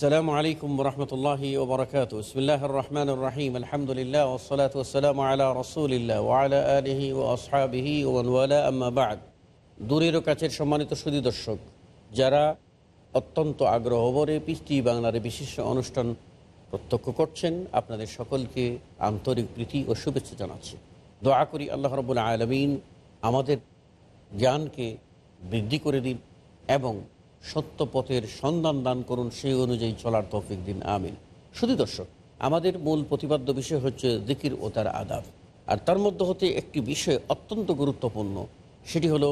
السلام عليكم ورحمة الله وبركاته بسم الله الرحمن الرحيم الحمد لله والصلاة والسلام على رسول الله وعلى آله وأصحابه ومن والاه أما بعد দূরের ও কাছের সম্মানিত সুদী দর্শক যারা অত্যন্ত আগ্রহ ভরে পিস্টি বাংলার এই বিশিষ্ট অনুষ্ঠান প্রত্যক্ষ করছেন আপনাদের সকলকে আন্তরিক প্রীতি ও শুভেচ্ছা জানাচ্ছি দোয়া করি আল্লাহ রবুল আলমিন আমাদের জ্ঞানকে বৃদ্ধি করে দিন এবং সত্য পথের সন্ধান দান করুন, সেই অনুযায়ী চলার তৌফিক দিন, আমিন। শুধু দর্শক, আমাদের মূল প্রতিপাদ্য বিষয় হচ্ছে দিকির ও তার আদাব। আর তার মধ্যে হতে একটি বিষয় অত্যন্ত গুরুত্বপূর্ণ, সেটি হলো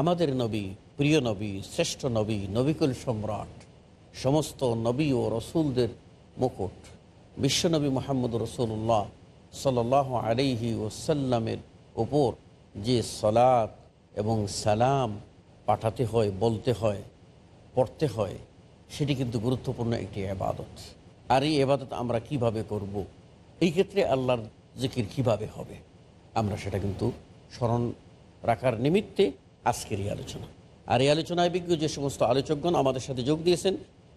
আমাদের নবী, প্রিয় নবী, শ্রেষ্ঠ নবী, নবিকুল সম্রাট, সমস্ত নবী ও রসুলদের মুকুট। বিশ্বনবী মোহাম্মদ রসুল্লাহ সাল আলাইহি ওসাল্লামের ওপর যে সলাৎ এবং সালাম পাঠাতে হয়, বলতে হয় পড়তে হয়, সেটি কিন্তু গুরুত্বপূর্ণ একটি আবাদত আর এই আবাদত আমরা কীভাবে করব। এই ক্ষেত্রে আল্লাহর জিকির কীভাবে হবে? আমরা সেটা কিন্তু স্মরণ রাখার নিমিত্তে আজকের এই আলোচনা। আর এই আলোচনায় বিজ্ঞ যে সমস্ত আলোচকগণ আমাদের সাথে যোগ দিয়েছেন,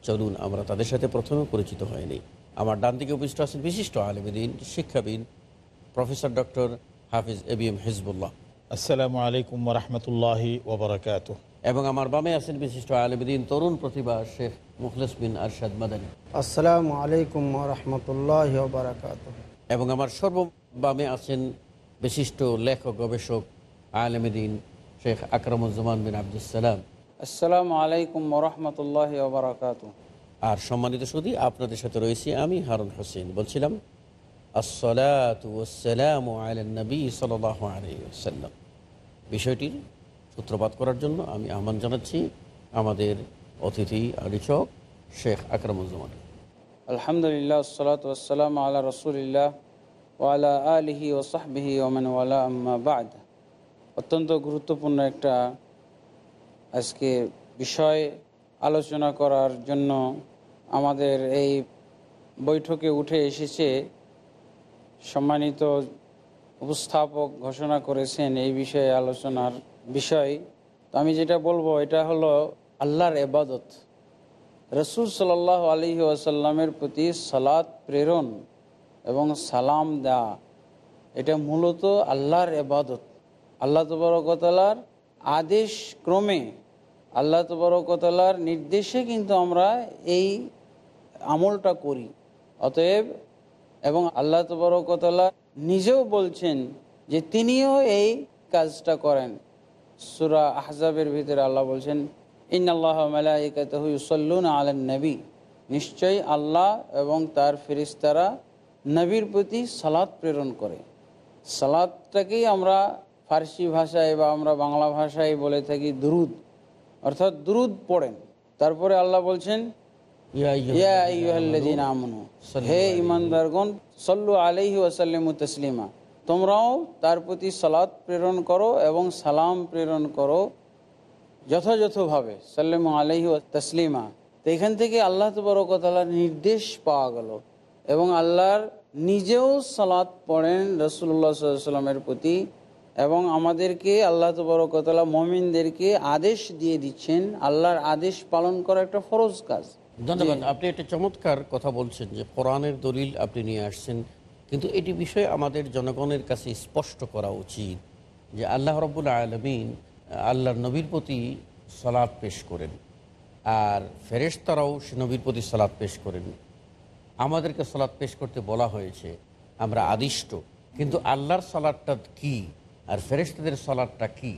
চলুন আমরা তাদের সাথে প্রথমে পরিচিত হয়নি আমার ডান দিকে উপস্থিত আছেন বিশিষ্ট আলমদিন, শিক্ষাবিদ, professor doctor Hafiz A B M Hizbullah. আসসালামু আলাইকুম রহমতুল্লাহি ওবরাকাত এবং আমার বামে আছেন বিশিষ্ট আলমদিন তরুণ প্রতিভা শেখ মুখলেস বিন আরশাদ মাদানী। আসসালামু আলাইকুম রহমতুল্লাহ বারাকাত এবং আমার সর্ববামে আছেন বিশিষ্ট লেখক গবেষক আলমদিন শেখ আকরামুজ্জামান বিন আবদুসালাম আসসালামু আলাইকুম রহমতুল্লাহ আর সম্মানিত সুদী আপনাদের সাথে রয়েছি আমি হারুন হোসেন। বলছিলাম আসসালাম নবী সাল্লাম বিষয়টির সূত্রপাত করার জন্য আমি আহ্বান জানাচ্ছি আমাদের অতিথি আলোচক শেখ আকরামুজ্জামান। আলহামদুলিল্লাহ সালাত ওয়াসালাম আল্লাহ রসুলিল্লাহ ওয়ালা আলিহি ওসাহবিহি ওমান ওয়ালা অত্যন্ত গুরুত্বপূর্ণ একটা আজকে বিষয় আলোচনা করার জন্য আমাদের এই বৈঠকে উঠে এসেছে। সম্মানিত উপস্থাপক ঘোষণা করেছেন এই বিষয়ে আলোচনার বিষয়, তো আমি যেটা বলব, এটা হলো আল্লাহর এবাদত রসুল সাল আলী আসাল্লামের প্রতি সালাদ প্রেরণ এবং সালাম দেওয়া, এটা মূলত আল্লাহর এবাদত আল্লাহ তবরকতালার আদেশ ক্রমে, আল্লাহ তবরকতালার নির্দেশে কিন্তু আমরা এই আমলটা করি। অতএব, এবং আল্লাহ তবরকতলা নিজেও বলছেন যে তিনিও এই কাজটা করেন। সুরা আহজাবের ভিতরে আল্লাহ বলছেন ইন আল্লাহ মালাইকাতহুসল্লুন আলেন নবী। নিশ্চয়ই আল্লাহ এবং তার ফেরিস্তারা নবীর প্রতি সালাদ প্রেরণ করে। সালাদটাকেই আমরা ফার্সি ভাষায় বা আমরা বাংলা ভাষায় বলে থাকি দুরুদ। অর্থাৎ দুরুদ পড়েন। তারপরে আল্লাহ বলছেন হে ইমানদারগণ সল্লু আলহি ওয়াসাল্লিম তসলিমা। তোমরাও তার প্রতি সালাদ প্রেরণ করো এবং সালাম প্রেরণ করো যথাযথভাবে সাল্লাম আলহি তসলিমা। তো এখান থেকে আল্লাহ তবরকতালার নির্দেশ পাওয়া গেল এবং আল্লাহর নিজেও সালাদ পড়েন রসুল্লাহ সাল্লামের প্রতি এবং আমাদেরকে আল্লাহ তবরকতলা মমিনদেরকে আদেশ দিয়ে দিচ্ছেন, আল্লাহর আদেশ পালন করা একটা ফরজ কাজ। ধন্যবাদ। আপনি একটা চমৎকার কথা বলছেন যে কোরআনের দলিল আপনি নিয়ে আসছেন। কিন্তু এটি বিষয়ে আমাদের জনগণের কাছে স্পষ্ট করা উচিত যে আল্লাহ রব্বুল আলমিন আল্লাহর নবীর প্রতি সালাদ পেশ করেন। আর ফেরেশতারাও সে নবীর প্রতি সালাদ পেশ করেন। আমাদেরকে সালাদ পেশ করতে বলা হয়েছে, আমরা আদিষ্ট, কিন্তু আল্লাহর সালাদটা কি? আর ফেরেশতাদের সালাদটা কি?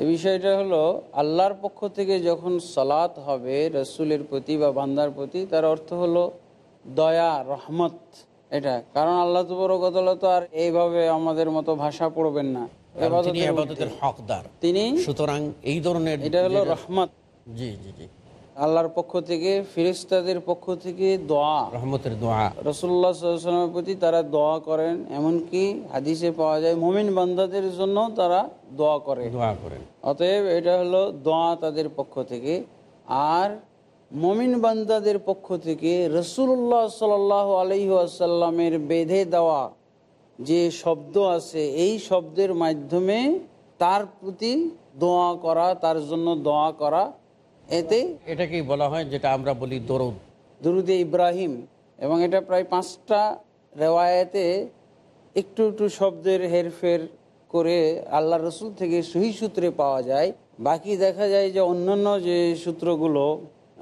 এই বিষয়টা হলো, আল্লাহর পক্ষ থেকে যখন সালাত হবে রসুলের প্রতি বা বান্দার প্রতি, তার অর্থ হলো দয়া, রহমত। এটা। কারণ আল্লাহ তবরকতলা তো আর এইভাবে আমাদের মতো ভাষা পড়বেন না। হকদার। তিনি? সুতরাং এই ধরনের এটা হলো রহমত। জি জি জি। আল্লাহর পক্ষ থেকে ফিরিস্তাদের পক্ষ থেকে দোয়া। রহমতের দোয়া। রসুল্লাহ সাল্লামের প্রতি তারা দোয়া করেন এমনকি হাদিসে পাওয়া যায় মমিন বান্দাদের জন্য তারা দোয়া করে। দোয়া করেন। অতএব এটা হলো দোয়া তাদের পক্ষ থেকে। আর মমিন বান্দাদের পক্ষ থেকে রসুল্লাহ সাল আলহি আসাল্লামের বেঁধে দেওয়া যে শব্দ আছে এই শব্দের মাধ্যমে তার প্রতি দোয়া করা তার জন্য দোয়া করা এতে এটাকেই বলা হয় যেটা আমরা বলি দরুদ। দুরুদে ইব্রাহিম এবং এটা প্রায় পাঁচটা রেওয়ায়েতে একটু একটু শব্দের হেরফের করে আল্লাহ রসুল থেকে সহি সূত্রে পাওয়া যায়। বাকি দেখা যায় যে অন্যান্য যে সূত্রগুলো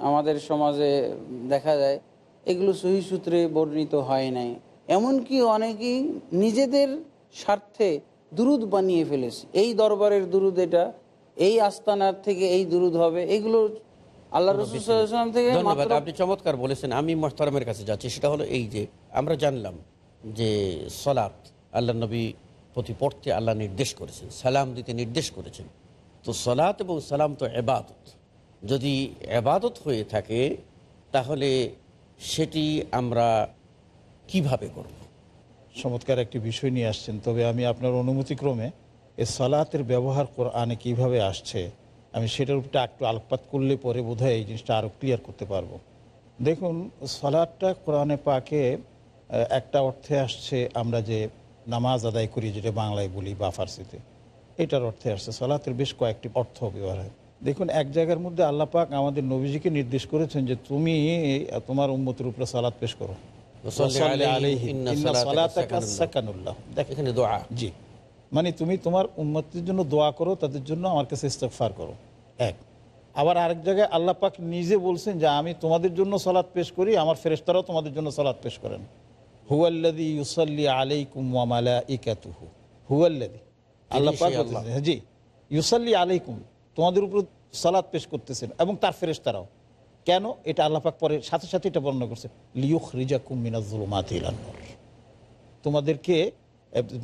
আমাদের সমাজে দেখা যায় এগুলো সহি সূত্রে বর্ণিত হয় নাই। এমনকি অনেকেই নিজেদের স্বার্থে দুরুদ বানিয়ে ফেলেছে। এই দরবারের দুরুদ এটা এই আস্তানার থেকে এই দুরুদ হবে এগুলো আল্লাহ রসুল সাল্লাল্লাহু আলাইহি ওয়াসাল্লাম থেকে ধন্যবাদ আপনি চমৎকার বলেছেন। আমি মোহতারামের কাছে যাচ্ছি সেটা হলো এই যে আমরা জানলাম যে সলাৎ আল্লাহ নবী প্রতি পড়তে আল্লাহ নির্দেশ করেছেন সালাম দিতে নির্দেশ করেছেন। তো সলাৎ এবং সালাম তো এবাদত। যদি এবাদত হয়ে থাকে, তাহলে সেটি আমরা কীভাবে করব? চমৎকার একটি বিষয় নিয়ে আসছেন। তবে আমি আপনার অনুমতিক্রমে এ সালাতের ব্যবহার কোরআনে কীভাবে আসছে, আমি সেটার উপরটা একটু আলোকপাত করলে পরে বোধহয় এই জিনিসটা আরও ক্লিয়ার করতে পারব। দেখুন সালাদটা কোরআনে পাকে একটা অর্থে আসছে আমরা যে নামাজ আদায় করি, যেটা বাংলায় বলি বা ফার্সিতে, এটার অর্থে আসছে। সালাতের বেশ কয়েকটি অর্থ ব্যবহার হয়। দেখুন এক জায়গার মধ্যে আল্লাহ পাক আমাদের নবীজিকে নির্দেশ করেছেন যে তুমি তোমার উম্মতের উপরে সালাদ পেশ করো। জি। মানে তুমি তোমার উন্মতির জন্য দোয়া করো তাদের জন্য আমার কাছে ইস্তেগফার করো। এক। আবার আরেক জায়গায় আল্লাহ পাক নিজে বলছেন যে আমি তোমাদের জন্য সালাদ পেশ করি আমার ফেরেশতারাও তোমাদের জন্য সালাদ পেশ করেন। হুয়াল্লাদি ইউসাল্লি আলাইকুম ওয়া মালাইকাতুহু হুয়াল্লাদি আল্লাহ পাক জি। ইউসাল্লি আলাইকুম। তোমাদের উপর সালাদ পেশ করতেছেন এবং তার ফেরেশতারাও। কেন? এটা আল্লাহ পাক পরে সাথে সাথে এটা বর্ণনা করছে। লিউখ রিজাকুম মিনাজ জুলুমাতি ইলান নূর। তোমাদেরকে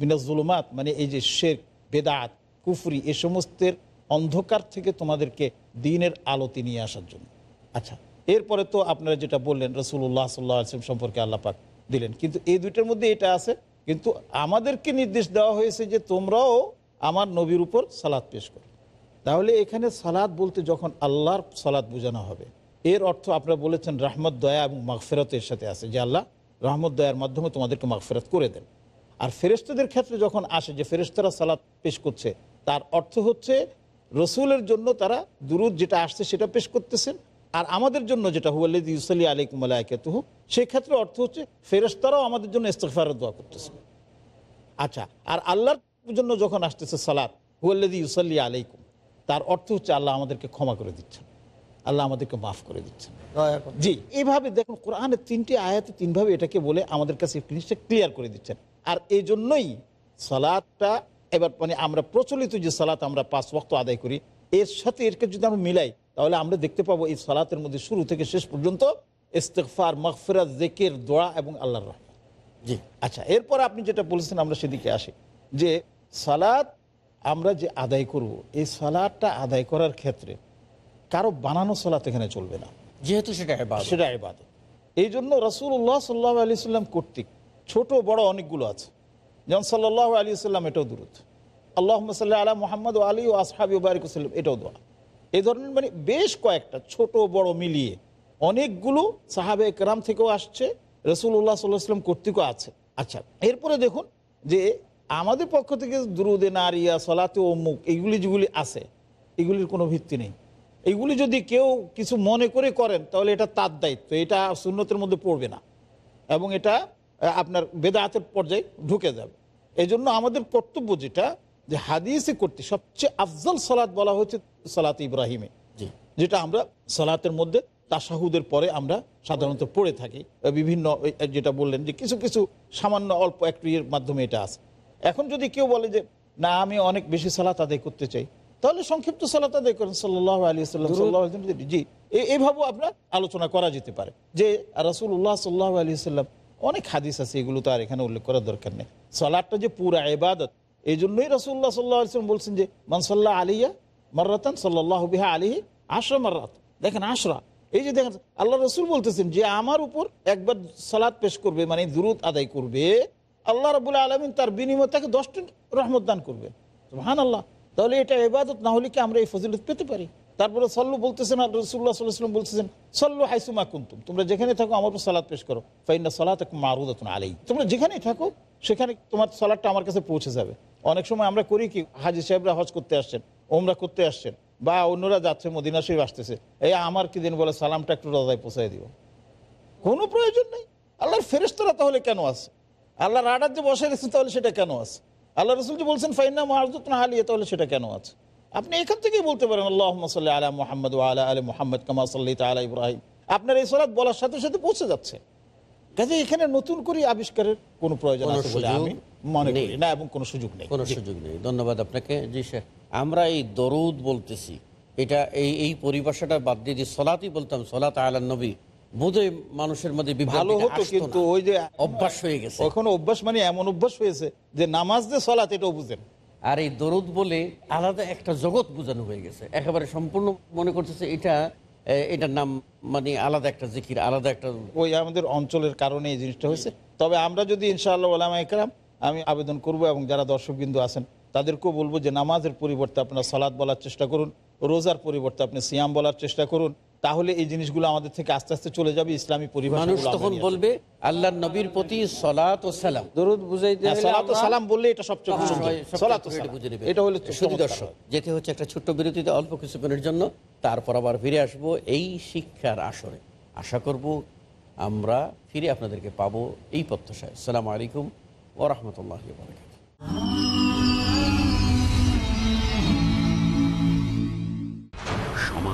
মিনাজুলুমাত মানে এই যে শের বেদাত, কুফরি, এ সমস্তের অন্ধকার থেকে তোমাদেরকে দিনের আলোতে নিয়ে আসার জন্য। আচ্ছা এরপরে তো আপনারা যেটা বললেন রসুল্লাহ সাল্লাহ আসলাম সম্পর্কে আল্লাহ পাক দিলেন। কিন্তু এই দুইটার মধ্যে এটা আছে, কিন্তু আমাদেরকে নির্দেশ দেওয়া হয়েছে যে তোমরাও আমার নবীর উপর সালাদ পেশ করো। তাহলে এখানে সালাদ বলতে যখন আল্লাহর সালাদ বোঝানো হবে, এর অর্থ আপনারা বলেছেন রাহমত, দয়া এবং মাগফেরতের সাথে আছে। যে আল্লাহ রহমত, দয়ার মাধ্যমে তোমাদেরকে মাগফেরত করে দেন। আর ফেরেস্তাদের ক্ষেত্রে যখন আসে যে ফেরেস্তারা সালাদ পেশ করছে, তার অর্থ হচ্ছে রসুলের জন্য তারা দুরুদ যেটা আসছে সেটা পেশ করতেছেন। আর আমাদের জন্য যেটা হুয়াল্লিদ ইউসালি আলাইকুম আলাইকাতুহু সেই ক্ষেত্রে অর্থ হচ্ছে ফেরেস্তারাও আমাদের জন্য ইস্তেগফারের দোয়া করতেছেন আচ্ছা আর আল্লাহর জন্য যখন আসতেছে সালাদ হুয়াল্লাদি ইউসাল্লি আলাইকুম তার অর্থ হচ্ছে আল্লাহ আমাদেরকে ক্ষমা করে দিচ্ছেন। আল্লাহ আমাদেরকে মাফ করে দিচ্ছেন। জি। এইভাবে দেখুন কোরআনের তিনটি আয়াতে তিনভাবে এটাকে বলে আমাদের কাছে জিনিসটা ক্লিয়ার করে দিচ্ছেন। আর এই জন্যই সালাদটা এবার মানে আমরা প্রচলিত যে সালাত আমরা পাঁচ ওয়াক্ত আদায় করি এর সাথে এরকে যদি আমরা মিলাই তাহলে আমরা দেখতে পাবো এই সালাতের মধ্যে শুরু থেকে শেষ পর্যন্ত ইস্তেগফার মাগফিরাত জেকের দোয়া এবং আল্লাহর রহমান জি। আচ্ছা এরপর আপনি যেটা বলেছেন আমরা সেদিকে আসি। যে সালাদ আমরা যে আদায় করব এই সালাদটা আদায় করার ক্ষেত্রে কারও বানানো সালাত এখানে চলবে না। যেহেতু সেটা এবাদত সেটা ইবাদত। এই জন্য রসুল্লাহ সাল্লাহ আলি সাল্লাম কর্তৃক ছোট বড় অনেকগুলো আছে। যেমন সাল্লাহ আলী সাল্লাম এটাও দূরত আল্লাহ সাল্লাহ আলা মোহাম্মদ আলী ও আসহাবি বারিক সাল্লাম এটাও দোয়া। এই ধরনের মানে বেশ কয়েকটা ছোট বড় মিলিয়ে অনেকগুলো সাহাবে একরাম থেকেও আসছে রসুল্লাহ সাল্লাহ সাল্লাম কর্তৃকও আছে। আচ্ছা এরপরে দেখুন যে আমাদের পক্ষ থেকে দ্রুদে নারিয়া সলাতে ও মুখ এইগুলি যেগুলি আছে এগুলির কোনো ভিত্তি নেই। এইগুলি যদি কেউ কিছু মনে করে করেন তাহলে এটা তার দায়িত্ব এটা সুন্নতের মধ্যে পড়বে না। এবং এটা আপনার বেদাতের পর্যায়ে ঢুকে যাবে। এই জন্য আমাদের কর্তব্য যেটা যে হাদিসে করতে সবচেয়ে আফজল সালাত বলা হচ্ছে সালাত ইব্রাহিমে। জি। যেটা আমরা সালাতের মধ্যে তাসাহুদের পরে আমরা সাধারণত পড়ে থাকি। বিভিন্ন যেটা বললেন যে কিছু কিছু সামান্য অল্প একটু মাধ্যমে এটা আছে। এখন যদি কেউ বলে যে না আমি অনেক বেশি সালাত আদায় করতে চাই তাহলে সংক্ষিপ্ত সালাত আদায় করেন সাল্লাহ আলী সাল্লাম সাল্লাহ জি এইভাবেও আপনার আলোচনা করা যেতে পারে। যে রাসুল উল্লাহ সাল্লাহ আলী সাল্লাম অনেক হাদিস আছে এগুলো তো আর এখানে উল্লেখ করার দরকার নেই। সালাদটা যে পুরা এবাদত এই জন্যই রাসুল্লাহ সাল্লাহ আলিয়াল্লাম বলছেন যে মানসাল্লাহ আলিয়া মার্রাতান সাল্লাহ বিহা আলিহি আশরা মার্রাত। দেখেন আশরা এই যে দেখেন আল্লাহ রসুল বলতেছেন যে আমার উপর একবার সালাদ পেশ করবে মানে দুরুদ আদায় করবে আল্লাহ রবুল্লা আলমিন তার বিনিময় তাকে দশটি রহমত দান করবেন হান আল্লাহ তাহলে এটা এবাদত না হলে কি আমরা এই ফজিলত পেতে পারি? তারপরে সল্লু বলতেছেন, আর রসুল্লাহ সাল্লাম বলতেছেন, সল্লু হাইসুমা কুন্তুম। তোমরা যেখানে থাকো আমার উপর সালাদ পেশ করো। ফাইনা সালাত মারুদাতুন আলাই তোমরা যেখানেই থাকো, সেখানে তোমার সালাদটা আমার কাছে পৌঁছে যাবে। অনেক সময় আমরা করি কি, হাজি সাহেবরা হজ করতে আসছেন ওমরা করতে আসছেন, বা অন্যরা যাচ্ছে, মদিনা শরীফ আসতেছে, এই আমার কি দিন বলে সালামটা একটু রাজায় পৌঁছাই দিও কোনো প্রয়োজন নেই। আল্লাহর ফেরেস্তরা তাহলে কেন আছে? আল্লাহর রাডার যে বসে গেছে তাহলে সেটা কেন আছে? আল্লাহ রসুল যে বলছেন ফাইনা মাহজুত না আলিয়া তাহলে সেটা কেন আছে? আপনি এখান থেকেই বলতে পারেন আল্লাহ সাল্লাহ আলা মোহাম্মদ আলা আলী মোহাম্মদ কামা সাল্লি তালা ইব্রাহিম। আপনার এই সলাৎ বলার সাথে সাথে পৌঁছে যাচ্ছে। কাজে এখানে নতুন করে আবিষ্কারের কোনো প্রয়োজন আছে বলে আমি মনে নেই। করি না এবং কোনো সুযোগ নেই। কোনো সুযোগ নেই। ধন্যবাদ আপনাকে। জি স্যার আমরা এই দরুদ বলতেছি। এটা এই এই পরিভাষাটা বাদ দিয়ে দিয়ে সলাতই বলতাম সলাত আলান নবী। বোধহয় মানুষের মধ্যে ভালো হতো কিন্তু ওই যে অভ্যাস হয়ে গেছে। এখন অভ্যাস মানে এমন অভ্যাস হয়েছে যে নামাজ যে সলাৎ এটাও বুঝেন। আর এই দরুদ বলে আলাদা একটা জগৎ বোঝানো হয়ে গেছে। একেবারে সম্পূর্ণ মনে করতেছে এটা এটার নাম মানে আলাদা একটা জিকির আলাদা একটা ওই আমাদের অঞ্চলের কারণে এই জিনিসটা হয়েছে। তবে আমরা যদি ইনশাআল্লাহ ওলামা একরাম আমি আবেদন করব এবং যারা দর্শকবিন্দু আছেন তাদেরকেও বলব যে নামাজের পরিবর্তে আপনারা সালাদ বলার চেষ্টা করুন রোজার পরিবর্তে আপনি সিয়াম বলার চেষ্টা করুন তাহলে এই জিনিসগুলো আমাদের থেকে আস্তে আস্তে চলে যাবে ইসলামী পরিভাষা মানুষ তখন বলবে আল্লাহ নবীর প্রতি সলাত ও সালাম দরুদ বুঝাইতে হলে সালাত ও সালাম বললে এটা সবচেয়ে সালাত ও সালাম। বুঝে নেবে। এটা হলো শুধু চমৎকার। দর্শক যেতে হচ্ছে একটা ছোট্ট বিরতিতে অল্প কিছুক্ষণের জন্য তারপর আবার ফিরে আসব এই শিক্ষার আসরে আশা করব আমরা ফিরে আপনাদেরকে পাবো এই প্রত্যাশায় সালাম আলাইকুম ও রহমতুল্লাহ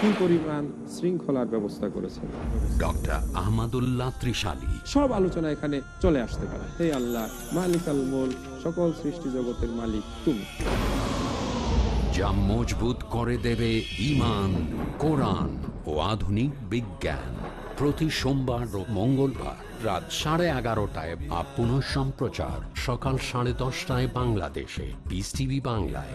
কি পরিমাণ শৃঙ্খলার ব্যবস্থা করেছেন। ডক্টর আহমদুল্লাহ ত্রিশালী। সব আলোচনা এখানে চলে আসতে পারে। হে আল্লাহ মালিক আল মোল সকল সৃষ্টি জগতের মালিক তুমি। যা মজবুত করে দেবে ইমান কোরআন ও আধুনিক বিজ্ঞান। প্রতি সোমবার ও মঙ্গলবার রাত সাড়ে এগারোটায় বা পুনঃ সম্প্রচার সকাল সাড়ে দশটায় বাংলাদেশে। পিস টিভি বাংলায়।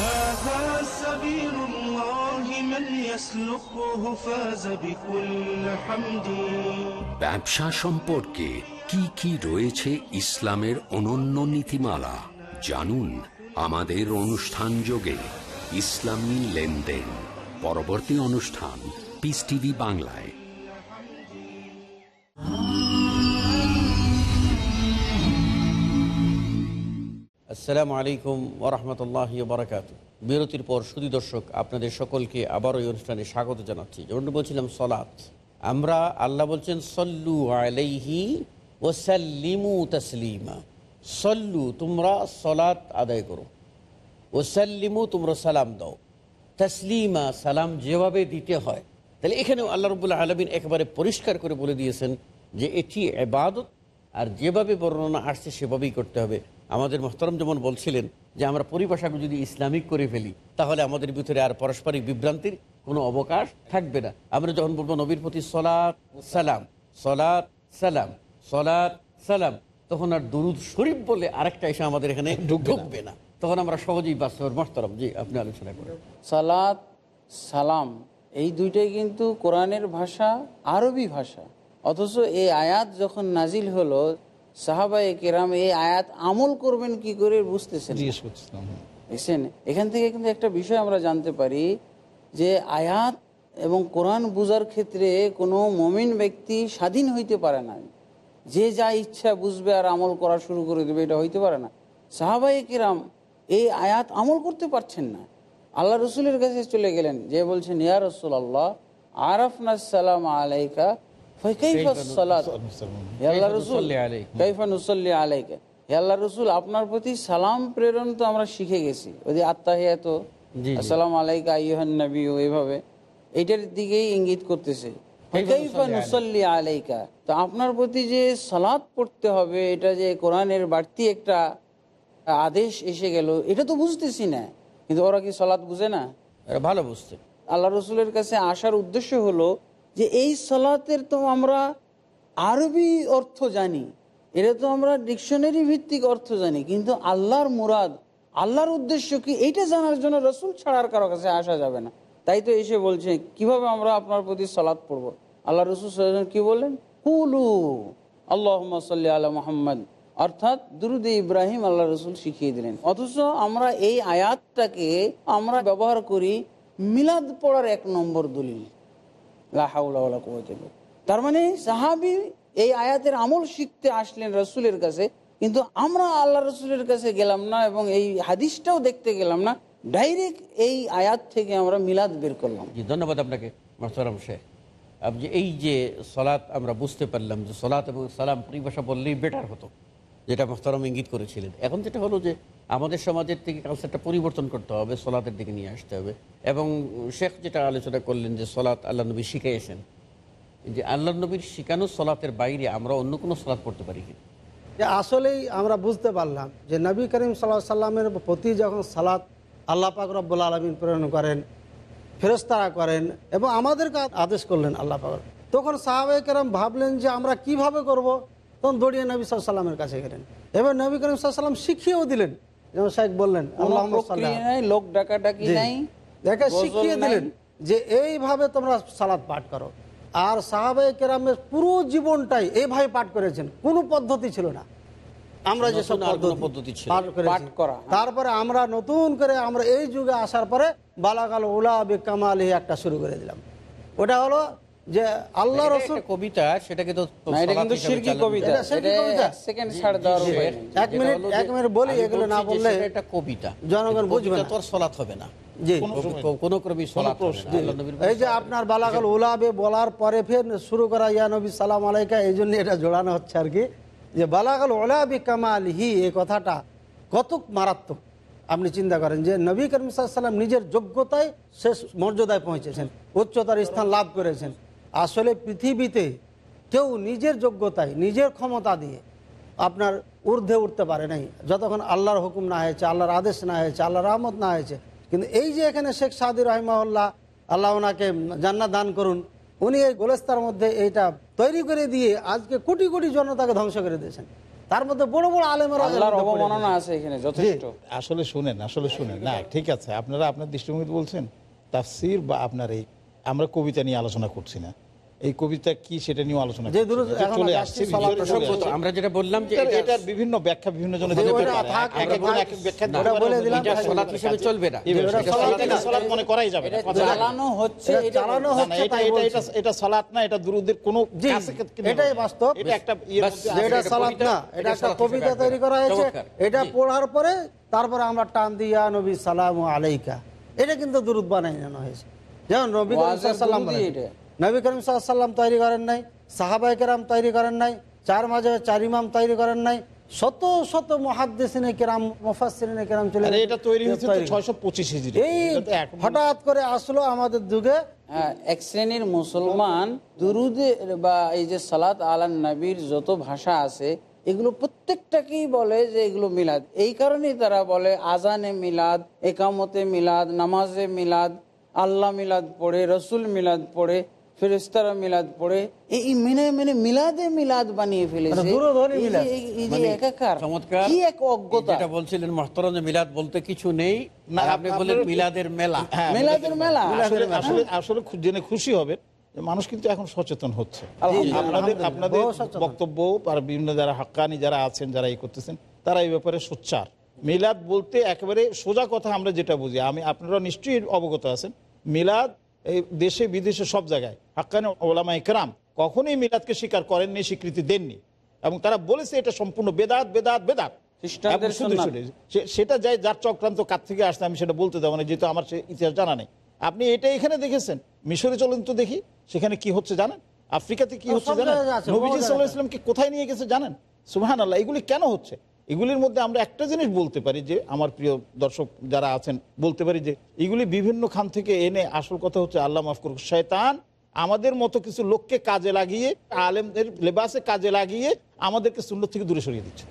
هذا سبيل الله من يسلكه فاز بكل حمد ব্যবসা সম্পর্কে কি কি রয়েছে ইসলামের অনন্য নীতিমালা জানুন আমাদের অনুষ্ঠান যোগে ইসলামী লেনদেন পরবর্তী অনুষ্ঠান পিস টিভি বাংলায় আসসালামু আলাইকুম ওরহমতুল্লাহ বারাকাত বিরতির পর সুদী দর্শক, আপনাদের সকলকে আবারও এই অনুষ্ঠানে স্বাগত জানাচ্ছি। যেমন বলছিলাম সলাৎ আমরা আল্লাহ বলছেন, সল্লু আলাইহি ও সাল্লিমু তসলিমা। সল্লু, তোমরা সলাৎ আদায় করো। ও সাল্লিমু তোমরা সালাম দাও। তসলিমা, সালাম যেভাবে দিতে হয়। তাহলে এখানেও আল্লাহ রবুল্লাহ আলমিন একেবারে পরিষ্কার করে বলে দিয়েছেন যে, এটি এবাদত আর যেভাবে বর্ণনা আসছে সেভাবেই করতে হবে। আমাদের মোহতরম যেমন বলছিলেন যে আমরা পরিভাষাকে যদি ইসলামিক করে ফেলি তাহলে আমাদের ভিতরে আর পারস্পরিক বিভ্রান্তির কোনো অবকাশ থাকবে না। আমরা যখন বলব নবীর প্রতি সলাৎ সালাম সলাৎ সালাম সলাৎ সালাম তখন আর দুরুদ শরীফ বলে আরেকটা এসে আমাদের এখানে ঢুকবে না। তখন আমরা সহজেই বাস্তবের মহতরম। জি আপনি আলোচনা করেন। সালাত সালাম এই দুইটাই কিন্তু কোরআনের ভাষা আরবি ভাষা। অথচ এই আয়াত যখন নাজিল হলো সাহাবাই কেরাম এই আয়াত আমল করবেন কি করে বুঝতেছেন। দেখছেন এখান থেকে কিন্তু একটা বিষয় আমরা জানতে পারি যে আয়াত এবং কোরআন বুঝার ক্ষেত্রে কোনো মমিন ব্যক্তি স্বাধীন হইতে পারে না। যে যা ইচ্ছা বুঝবে আর আমল করা শুরু করে দেবে এটা হইতে পারে না। সাহাবাই কিরাম এই আয়াত আমল করতে পারছেন না। আল্লাহ রসুলের কাছে চলে গেলেন যে বলছেন ইয়া রসুল আল্লাহ আরফনা সালাম আলাইকা আপনার প্রতি সালাম প্রেরণ তো আমরা শিখে গেছি। ওই যে আত্মাহিয়াত আসসালাম আলাইকা আইহান নবী এইভাবে। এইটার দিকেই ইঙ্গিত করতেছে। আলাইকা? তো আপনার প্রতি যে সালাত পড়তে হবে এটা যে কোরআনের বাড়তি একটা আদেশ এসে গেল এটা তো বুঝতেছি না। কিন্তু ওরা কি সালাত বুঝে না? ভালো বুঝতে। আল্লাহ রসুলের কাছে আসার উদ্দেশ্য হলো যে এই সালাতের তো আমরা আরবি অর্থ জানি, এটা তো আমরা ডিকশনারি ভিত্তিক অর্থ জানি, কিন্তু আল্লাহর মুরাদ, আল্লাহর উদ্দেশ্য কি এইটা জানার জন্য রসুল ছাড়ার কারও কাছে আসা যাবে না। তাই তো এসে বলছে, কীভাবে আমরা আপনার প্রতি সালাত পড়ব? আল্লাহ রসুল কি বললেন? হুলু আল্লাহ সাল্লি আলা মোহাম্মদ। অর্থাৎ দুরুদে ইব্রাহিম আল্লাহ রসুল শিখিয়ে দিলেন। অথচ আমরা এই আয়াতটাকে আমরা ব্যবহার করি মিলাদ পড়ার এক নম্বর দলিল। লা হাওলা ওয়ালা কুওয়াতা তার মানে সাহাবি এই আয়াতের আমল শিখতে আসলেন রসুলের কাছে, কিন্তু আমরা আল্লাহ রসুলের কাছে গেলাম না এবং এই হাদিসটাও দেখতে গেলাম না, ডাইরেক্ট এই আয়াত থেকে আমরা মিলাদ বের করলাম। ধন্যবাদ আপনাকে আপনি এই যে সলাৎ আমরা বুঝতে পারলাম যে সলাৎ এবং সালাম পরিভাষা বললেই বেটার হতো। যেটা মোহতারাম ইঙ্গিত করেছিলেন। এখন যেটা হলো যে, আমাদের সমাজের থেকে কালচারটা পরিবর্তন করতে হবে, সলাতের দিকে নিয়ে আসতে হবে। এবং শেখ যেটা আলোচনা করলেন যে সলাৎ আল্লাহ নবী শিখাইয়েছেন। যে আল্লাহ নবীর শিখানো সলাতের বাইরে আমরা অন্য কোনো সলাৎ পড়তে পারি কি যে আসলেই আমরা বুঝতে পারলাম যে, নবী করিম সাল্লাহ সাল্লামের প্রতি যখন সালাত আল্লাহ পাক রব্বুল আলমিন প্রেরণ করেন ফেরস্তারা করেন এবং আমাদেরকে আদেশ করলেন আল্লাহ পাক। তখন সাহাবাই কেরাম ভাবলেন যে, আমরা কীভাবে করব? তখন দৌড়িয়ে নবী সাল্লামের কাছে গেলেন। এবার নবী করিম সাল্লাম শিখিয়েও দিলেন। যেমন শেখ বললেন লোক ডাকাডাকি জি। নাই দেখে শিখিয়ে দিলেন যে এইভাবে তোমরা সালাদ পাঠ করো। আর সাহাবাই কেরামের পুরো জীবনটাই এইভাবে পাঠ করেছেন কোনো পদ্ধতি ছিল না। আমরা যেসব পদ্ধতি হ্যাঁ। তারপরে আমরা নতুন করে আমরা এই যুগে আসার পরে বালাকাল উলা বে কামাল একটা শুরু করে দিলাম। ওটা হলো যে আল্লাহ রসুল কবিতা সেটাকে তো এটা কিন্তু শিরকি কবিতা। এটা এটা সেকেন্ড ছাড় দেওয়ার। এক মিনিট এক মিনিট বলি এগুলো না বললে একটা কবিতা। জনগণ বুঝবে না। তো আর সলাৎ হবে না। এই যে আপনার বালাকাল উলাবে বলার পরে ফের শুরু করা ইয়া নবী সালাম আলাইকা এই জন্য এটা জোড়ানো হচ্ছে আর কি। যে বালাকাল ওলাবি কামাল হি এই কথাটা কত মারাত্মক। আপনি চিন্তা করেন যে নবী করিম সাল্লাম নিজের যোগ্যতায় শেষ মর্যাদায় পৌঁছেছেন। উচ্চতার স্থান লাভ করেছেন। আসলে পৃথিবীতে কেউ নিজের যোগ্যতায় নিজের ক্ষমতা দিয়ে আপনার ঊর্ধ্বে উঠতে পারে নাই। যতক্ষণ আল্লাহর হুকুম না হয়েছে আল্লাহর আদেশ না হয়েছে আল্লাহর রহমত না হয়েছে। কিন্তু এই যে এখানে শেখ সাদি রহিমাউল্লাহ আল্লাহ ওনাকে জান্নাত দান করুন উনি এই গোলেস্তার মধ্যে এইটা তৈরি করে দিয়ে আজকে কোটি কোটি জনতাকে ধ্বংস করে দিয়েছেন। তার মধ্যে বড় বড় আলেমের অবমাননা আছে এখানে যথেষ্ট। আসলে শুনেন আসলে শুনেন। না ঠিক আছে আপনারা আপনার দৃষ্টিভঙ্গিতে বলছেন তাফসির বা আপনার এই আমরা কবিতা নিয়ে আলোচনা করছি না। এই কবিতা কি সেটা নিয়ে আলোচনা চলে আসছে। আমরা যেটা বললাম যে এটার- বিভিন্ন ব্যাখ্যা বিভিন্ন হিসেবে চলবে না। মনে করাই যাবে চালানো হচ্ছে চালানো হচ্ছে এটা এটা এটা এটা সালাত না এটা দুরুদের কোনো। এটাই বাস্তব। এটা একটা। এটা সালাত না এটা একটা কবিতা তৈরি করা হয়েছে। এটা পড়ার পরে তারপরে আমরা টান দিয়া নবী সালাম আলাইকা। এটা কিন্তু দুরুদ বানাই নেওয়া হয়েছে। যেমন নবী সাল্লাম নবী করিম সাল্লাম তৈরি করেন নাই তৈরি করেন নাই চার মাঝে চার ইমাম তৈরি করেন নাই শত শত মহাদ্দেশিনে কেরাম মুফাসসিরিনে কেরাম চলে এটা তৈরি হয়েছে 625 হিজরি এই হঠাৎ করে আসলো আমাদের যুগে। হ্যাঁ, এক শ্রেণির মুসলমান দুরুদের বা এই যে সালাত আলান নবীর যত ভাষা আছে এগুলো প্রত্যেকটাকেই বলে যে এগুলো মিলাদ। এই কারণেই তারা বলে আজানে মিলাদ একামতে মিলাদ নামাজে মিলাদ আল্লাহ মিলাদ পড়ে রসুল মিলাদ পড়ে ফেরেস্তারা মিলাদ পড়ে এই মেনে মেনে মিলাদে মিলাদ বানিয়ে ফেলেছে। মানে মানে একাকার চমৎকার কি এক অজ্ঞতা। যেটা বলছিলেন মহতরম যে মিলাদ বলতে কিছু নেই না, আপনি বললেন মিলাদের মেলা। হ্যাঁ, মিলাদের মেলা। আসলে আসলে জেনে খুশি হবে মানুষ কিন্তু এখন সচেতন হচ্ছে। আপনাদের আপনাদের বক্তব্য আর বিভিন্ন যারা হাক্কানি যারা আছেন যারা এই করতেছেন তারা এই ব্যাপারে সোচ্চার। মিলাদ বলতে একেবারে সোজা কথা আমরা যেটা বুঝি। আমি আপনারা নিশ্চয়ই অবগত আছেন। মিলাদ এই দেশে বিদেশে সব জায়গায়। হাক্কানি ওলামা ইকরাম কখনোই মিলাদকে স্বীকার করেননি স্বীকৃতি দেননি। এবং তারা বলেছে এটা সম্পূর্ণ বেদাত বেদাত বেদাত। সেটা যাই যার চক্রান্ত কার থেকে আসছে আমি সেটা বলতে দেবো না যেহেতু আমার সে ইতিহাস জানা নেই। আপনি এটা এখানে দেখেছেন? মিশরে চলুন তো দেখি। সেখানে কি হচ্ছে জানেন? আফ্রিকাতে কি হচ্ছে জানেন? নবীজি সাল্লাহ ইসলামকে কোথায় নিয়ে গেছে জানেন? সুহান আল্লাহ এগুলি কেন হচ্ছে? এগুলির মধ্যে আমরা একটা জিনিস বলতে পারি যে, আমার প্রিয় দর্শক যারা আছেন, বলতে পারি যে, এগুলি বিভিন্ন খান থেকে এনে আসল কথা হচ্ছে আল্লাহ মাফ করুক, শয়তান আমাদের মতো কিছু লোককে কাজে লাগিয়ে, আলেমদের লেবাসে কাজে লাগিয়ে আমাদেরকে সুন্নত থেকে দূরে সরিয়ে দিচ্ছে।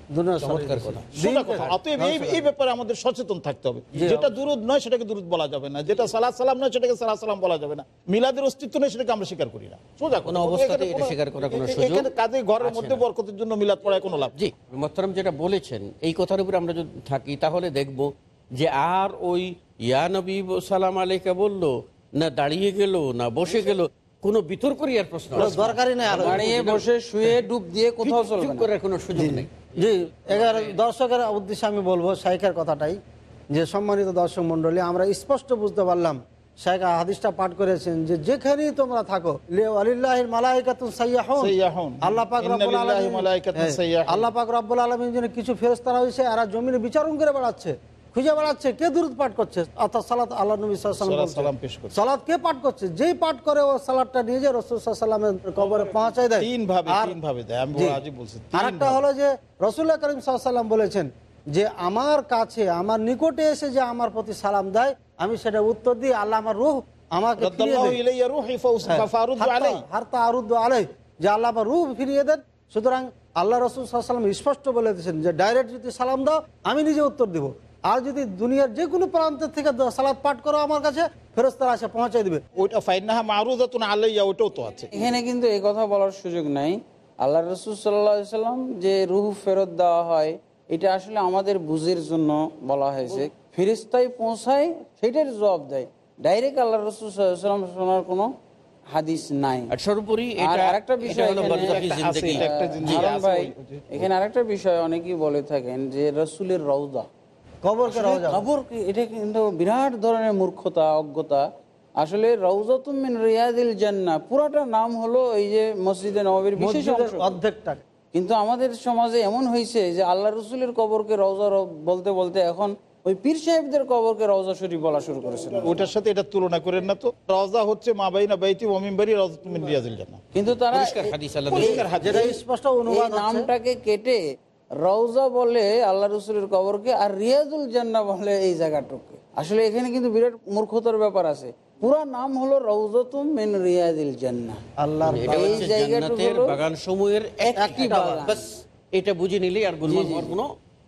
অতএব এই ব্যাপারে আমাদের সচেতন থাকতে হবে। যেটা দুরুদ নয় সেটাকে দুরুদ বলা যাবে না। যেটা সালাদ সালাম নয় সেটাকে সালাদ সালাম বলা যাবে না। মিলাদের অস্তিত্ব নেই সেটাকে আমরা স্বীকার করি না। সোজা কোনো এটা স্বীকার করার কোনো সুযোগ কাজে ঘরের মধ্যে বরকতের জন্য মিলাদ পড়ায় কোনো লাভ। জি মোহতরম যেটা বলেছেন এই কথার উপরে আমরা যদি থাকি তাহলে দেখব যে আর ওই ইয়া নবী সালাম আলাইকা বলল না দাঁড়িয়ে গেল না বসে গেল কোনো বিতর্করই আর প্রশ্ন দরকারই নেই দাঁড়িয়ে বসে শুয়ে ডুব দিয়ে কোথাও চলবে করার কোনো সুযোগ নেই। জি। এগারো দর্শকের উদ্দেশ্যে আমি বলব শাইখের কথাটাই যে সম্মানিত দর্শক মন্ডলী আমরা স্পষ্ট বুঝতে পারলাম শাইখ হাদিসটা পাঠ করেছেন যে যেখানেই তোমরা থাকো। আল্লাহ পাক হ্যাঁ। আল্লাহ পাক রব্বুল আলামিন যেন কিছু ফেরস্তারা হয়েছে আর জমিনে বিচারণ করে বেড়াচ্ছে। খুঁজে বেড়াচ্ছে কে দূরত পাঠ করছে? অর্থাৎ সালাত আল্লাহ নবী করছে। সালাত কে পাঠ করছে? যেই পাঠ করে ও সালাদটা নিয়ে যে রসুল সাল্লামের কবরে পৌঁছায় দেয়। তিন ভাবে আর- তিন ভাবে দেয়। আমি আজই বলছি আরেকটা হলো যে রসুল্লাহ করিম সাল্লাম বলেছেন যে আমার কাছে আমার নিকটে এসে যে আমার প্রতি সালাম দেয় আমি সেটা উত্তর দিই আল্লাহ আমার রুহ আমাকে হ্যাঁ, যে আল্লাহ আমার রুহ ফিরিয়ে দেন। সুতরাং আল্লাহ রসুল সাল্লাম স্পষ্ট বলে দিয়েছেন যে ডাইরেক্ট যদি সালাম দাও আমি নিজে উত্তর দিব। আর যদি দুনিয়ার যে কোনো প্রান্তের থেকে সালাদ পাঠ করো আমার কাছে ফেরস্তারা আসে পৌঁছাই দিবে। ওইটা ফাইনাহা মারুদাতুন আলাইয়া ওটাও তো আছে। এখানে কিন্তু এই কথা বলার সুযোগ নাই। আল্লাহ রসুল সাল্লাহ সাল্লাম যে রুহ ফেরত দেওয়া হয় এটা আসলে আমাদের বুঝের জন্য বলা হয়েছে। ফিরিস্তায় পৌঁছায় সেটার জবাব দেয়। ডাইরেক্ট আল্লাহ রসুল সাল্লাম শোনার কোনো হাদিস নাই। আর সর্বোপরি আরেকটা এটা বিষয় এখানে আরেকটা বিষয় অনেকেই বলে থাকেন যে রসুলের রৌদা কবরকে রওজা এটা কিন্তু বিরাট ধরনের মূর্খতা অজ্ঞতা। আসলে রৌজাতুমিন রিয়াদিল জান্না পুরাটা নাম হলো এই যে মসজিদে নবাবির বিশেষ অর্ধেকটা। কিন্তু আমাদের সমাজে এমন হয়েছে যে আল্লাহ রসুলের কবরকে রওজা র- বলতে বলতে এখন ওই পীর সাহেবদের কবরকে রওজা শরীফ বলা শুরু করেছিল ওটার সাথে এটা তুলনা করেন না তো? রওজা হচ্ছে মা বাইনা বাইতি ওমিনবাড়ি রওজাতুমিন রিয়াজিল জান্নাহ। কিন্তু তারা স্পষ্ট অনুবাদ নামটাকে কেটে রওজা বলে আল্লাহ রসুলের কবরকে আর রিয়াজুল জান্না বলে এই জায়গাটুকু আসলে এখানে কিন্তু বিরাট মূর্খতার ব্যাপার আছে। পুরা নাম হলো রৌজাতুম মিন জান্না আল্লাহর এটা এই বাগান। সমূহের একটি বাগান। এটা বুঝে নিলেই আর কোনো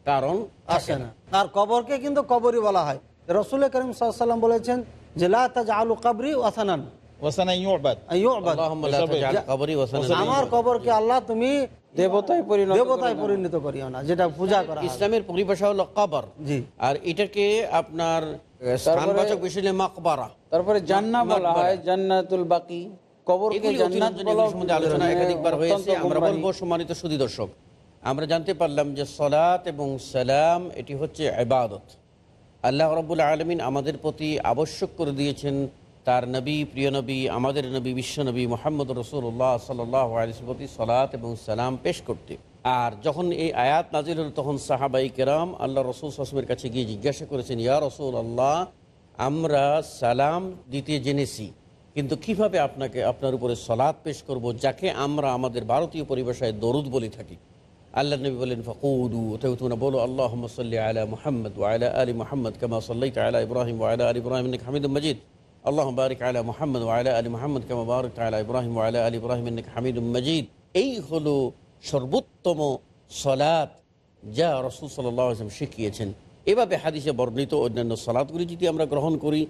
কারণ আসে না। আর কবরকে কিন্তু কবরই বলা হয়। রসুল করিম সাল্লাম বলেছেন যে লা তাজআলু কবরি ওয়াসানান। ওয়াসানা ইউবাদ। আইয়ুবাদ। আল্লাহুম্মা লা তাজআল কবরি ওয়াসানান। আমার কবরকে আল্লাহ তুমি দেবতায় পরিণত দেবতায় পরিণত করিও না যেটা পূজা করা ইসলামের পরিভাষা হলো কবর। জি। আর এটাকে আপনার স্থানবাচক বিষয় মাকবারা। তারপরে জান্না বলা হয় জান্নাতুল বাকি। কবরকে জান্নাত বলা সম্বন্ধে আলোচনা একাধিকবার হয়েছে আমরা বলব সম্মানিত সুদী দর্শক। আমরা জানতে পারলাম যে সলাত এবং সালাম এটি হচ্ছে ইবাদত। আল্লাহ রব্বুল আলমিন আমাদের প্রতি আবশ্যক করে দিয়েছেন তার নবী, প্রিয় নবী, আমাদের নবী বিশ্বনবী মোহাম্মদ রসুল্লাহ সাল্লাহ সলাত এবং সালাম পেশ করতে আর যখন এই আয়াত নাজিল হল, তখন সাহাবাই কেরাম আল্লাহ রসুল আসমের কাছে গিয়ে জিজ্ঞাসা করেছেন, ইয়া রসুল আল্লাহ আমরা সালাম দিতে জেনেছি, কিন্তু কীভাবে আপনাকে আপনার উপরে সলাদ পেশ করব, যাকে আমরা আমাদের ভারতীয় পরিভাষায় দরুদ বলে থাকি? আল্লাহ নবী বলেন ফকুদু ওটাও তোমরা বলো আল্লাহ সাল্লি আলা মোহাম্মদ ওয়ালা আলী মোহাম্মদ কামা সাল্লাই আলা ইব্রাহিম ওয়ালা আলী ইব্রাহিম হামিদ মজিদ। আল্লাহ বারিক আলা মোহাম্মদ ওয়ালা আলী মোহাম্মদ কামা বারিক আলা ইব্রাহিম ওয়ালা আলী ইব্রাহিম হামিদ মজিদ এই হলো সর্বোত্তম সলাৎ যা রসুল সাল্লাম শিখিয়েছেন। এভাবে হাদিসে বর্ণিত অন্যান্য সলাদগুলি যদি আমরা গ্রহণ করি,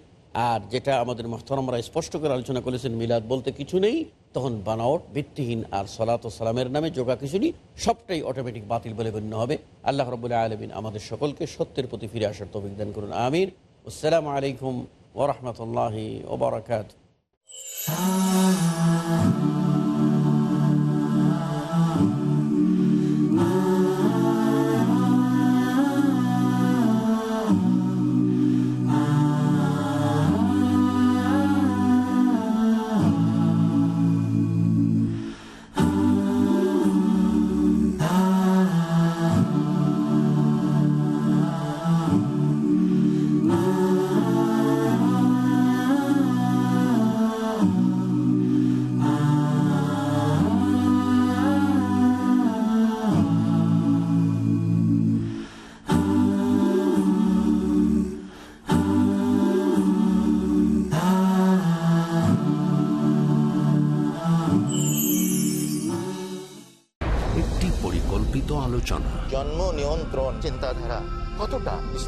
আর যেটা আমাদের মহতরমরা স্পষ্ট করে আলোচনা করেছেন, মিলাদ বলতে কিছু নেই, তখন বানাওট, ভিত্তিহীন আর সলাত ও সালামের নামে যোগা খিচুড়ি সবটাই অটোমেটিক বাতিল বলে গণ্য হবে। আল্লাহ রবুল্লাহ আলমিন আমাদের সকলকে সত্যের প্রতি ফিরে আসার দান করুন আমির আসসালামু আলাইকুম ওরহমতুল্লাহি ওবরাকাত একটি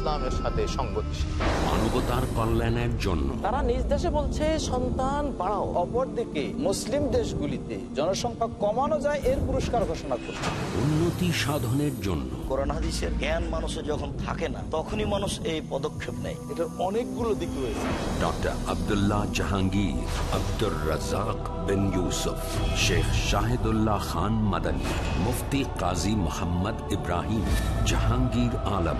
ইসলামের সাথে সংগতিশীল। মানবতার কল্যাণের জন্য। তারা নিজ দেশে বলছে সন্তান বাড়াও। অপরদিকে মুসলিম দেশগুলিতে জনসংখ্যা কমানো যায় এর পুরস্কার ঘোষণা করছে। উন্নতি সাধনের জন্য। কোরআন হাদিসের জ্ঞান মানুষের যখন থাকে না তখনই মানুষ এই পদক্ষেপ নেয়। এটার অনেকগুলো দিক রয়েছে। ডক্টর আবদুল্লাহ জাহাঙ্গীর আব্দুর রাজাক বিন ইউসুফ শেখ শাহিদুল্লাহ খান মাদানী মুফতি কাজী মোহাম্মদ ইব্রাহিম জাহাঙ্গীর আলম।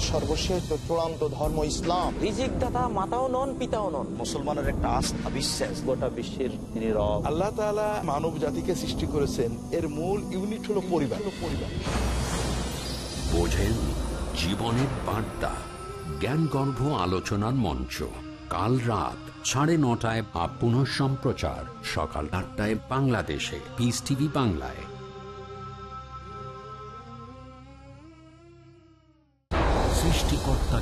সর্বশেষ চূড়ান্ত ধর্ম ইসলাম। রিজিক দাতা মাতাও নন পিতাও নন। মুসলমানের একটা আস্থা বিশ্বাস। গোটা বিশ্বের তিনি রব। আল্লাহ তাআলা মানব জাতিকে সৃষ্টি করেছেন। এর মূল ইউনিট হলো পরিবার। পরিবার বোঝেন জীবনের বার্তা। জ্ঞানগর্ভ আলোচনার মঞ্চ। কাল রাত সাড়ে নটায় বা পুনঃ সম্প্রচার সকাল আটটায় বাংলাদেশে। পিস টিভি বাংলায়।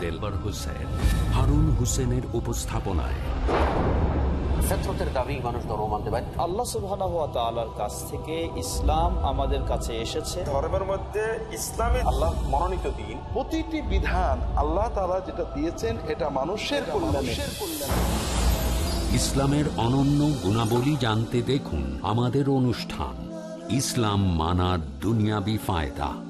তেলবর হুসেন হারুন হুসেনের উপস্থাপনায়। ফেতরতের দাবি মানুষ ধর্ম মানতে পারে আল্লাহ সুবহানাহু ওয়া তাআলার কাছ থেকে ইসলাম আমাদের কাছে এসেছে। ধর্মের মধ্যে ইসলামে আল্লাহ মনোনীত দিন। প্রতিটি বিধান আল্লাহ তাআলা যেটা দিয়েছেন এটা মানুষের কল্যাণে। ইসলামের অনন্য গুণাবলী জানতে দেখুন আমাদের অনুষ্ঠান। ইসলাম মানার দুনিয়াবি ফায়দা।